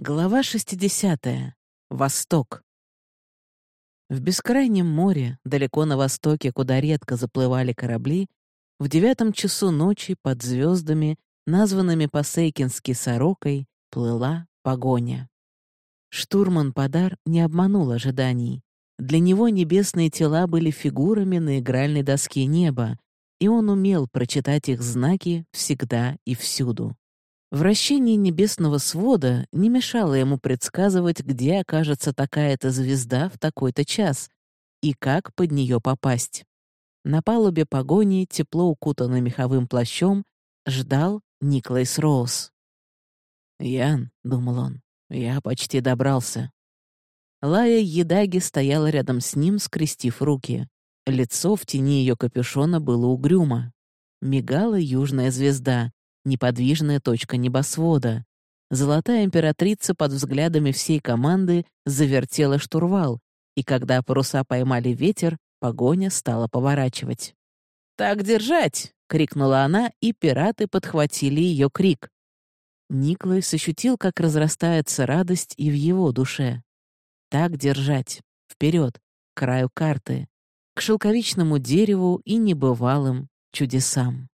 Глава 60. Восток. В бескрайнем море, далеко на востоке, куда редко заплывали корабли, в девятом часу ночи под звездами, названными по-сейкински «сорокой», плыла погоня. Штурман Подар не обманул ожиданий. Для него небесные тела были фигурами на игральной доске неба, и он умел прочитать их знаки всегда и всюду. Вращение небесного свода не мешало ему предсказывать, где окажется такая-то звезда в такой-то час и как под нее попасть. На палубе погони, тепло укутанный меховым плащом, ждал Никлайс Роуз. «Ян», — думал он, — «я почти добрался». Лая Едаги стояла рядом с ним, скрестив руки. Лицо в тени ее капюшона было угрюмо. Мигала южная звезда, неподвижная точка небосвода. Золотая императрица под взглядами всей команды завертела штурвал, и когда паруса поймали ветер, погоня стала поворачивать. «Так держать!» — крикнула она, и пираты подхватили ее крик. Никлайс ощутил, как разрастается радость и в его душе. Так держать. Вперед, к краю карты, к шелковичному дереву и небывалым чудесам.